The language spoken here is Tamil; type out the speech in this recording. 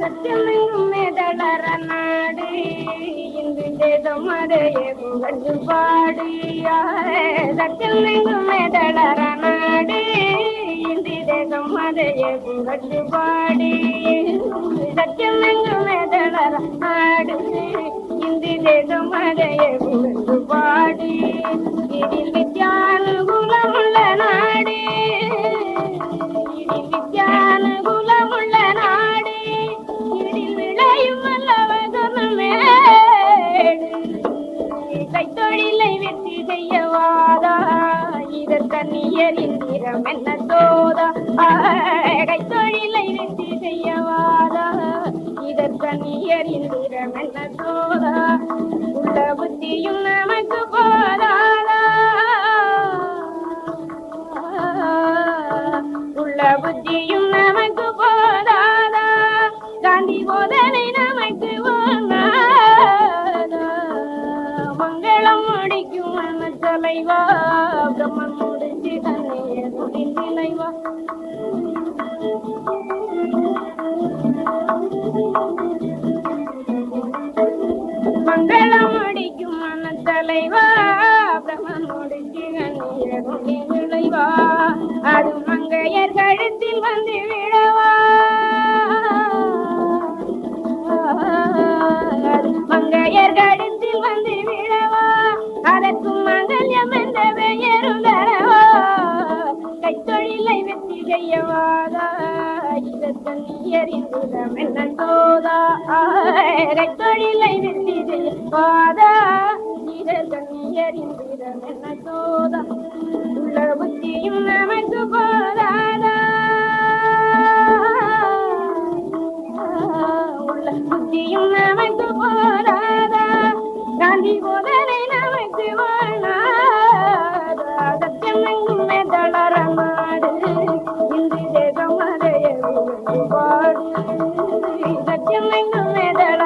சத்தியமெங்கும் மேதளர நாடு இந்து தேசம் அதையே புகழ்ந்து பாடியா சத்தியமெங்கும் மேதளர நாடு இந்து தேசம் அதையே புகழ்ந்து பாடி சத்தியமெங்கும் மேதளர நாடு இந்து தேசம் அதையே புகழ்ந்து பாடி இதில் கண்ணியரின் நிறம் என்ன தோதா கைத்தொழிலை வெற்றி செய்யவாதா? இதர் கண்ணியரின் என்ன தோதா உள்ள புத்தியும் நமக்கு போதாதா? உள்ள புத்தியும் நமக்கு போதாதா? காந்தி போதனை நமக்கு ஓங்காதா மங்களம் முடிக்கும் மன தலைவா பிரம்மன் முடிச்சு தன்னைய மங்களம் முடிக்கும் மன தலைவா பிரம்மன் முடிச்சு தன்னைய அது மங்கையர் கழுத்தில் வந்து விழவா மங்கையர் கழுத்தில் வந்து விழவா அதற்கும் ஜெயவாதா இதன் எறிந்து தமிழன் போதா ஆரை தொழிலை வெற்றி ஜெயவாதா இதன் எறிந்து தமிழன் போதா உள்ள புத்தியும் நமக்கு போதாதா? உள்ள புத்தியும் நமக்கு போதாதா? காந்தி போதனை நமக்கு வாழ்னா ಬೇಡ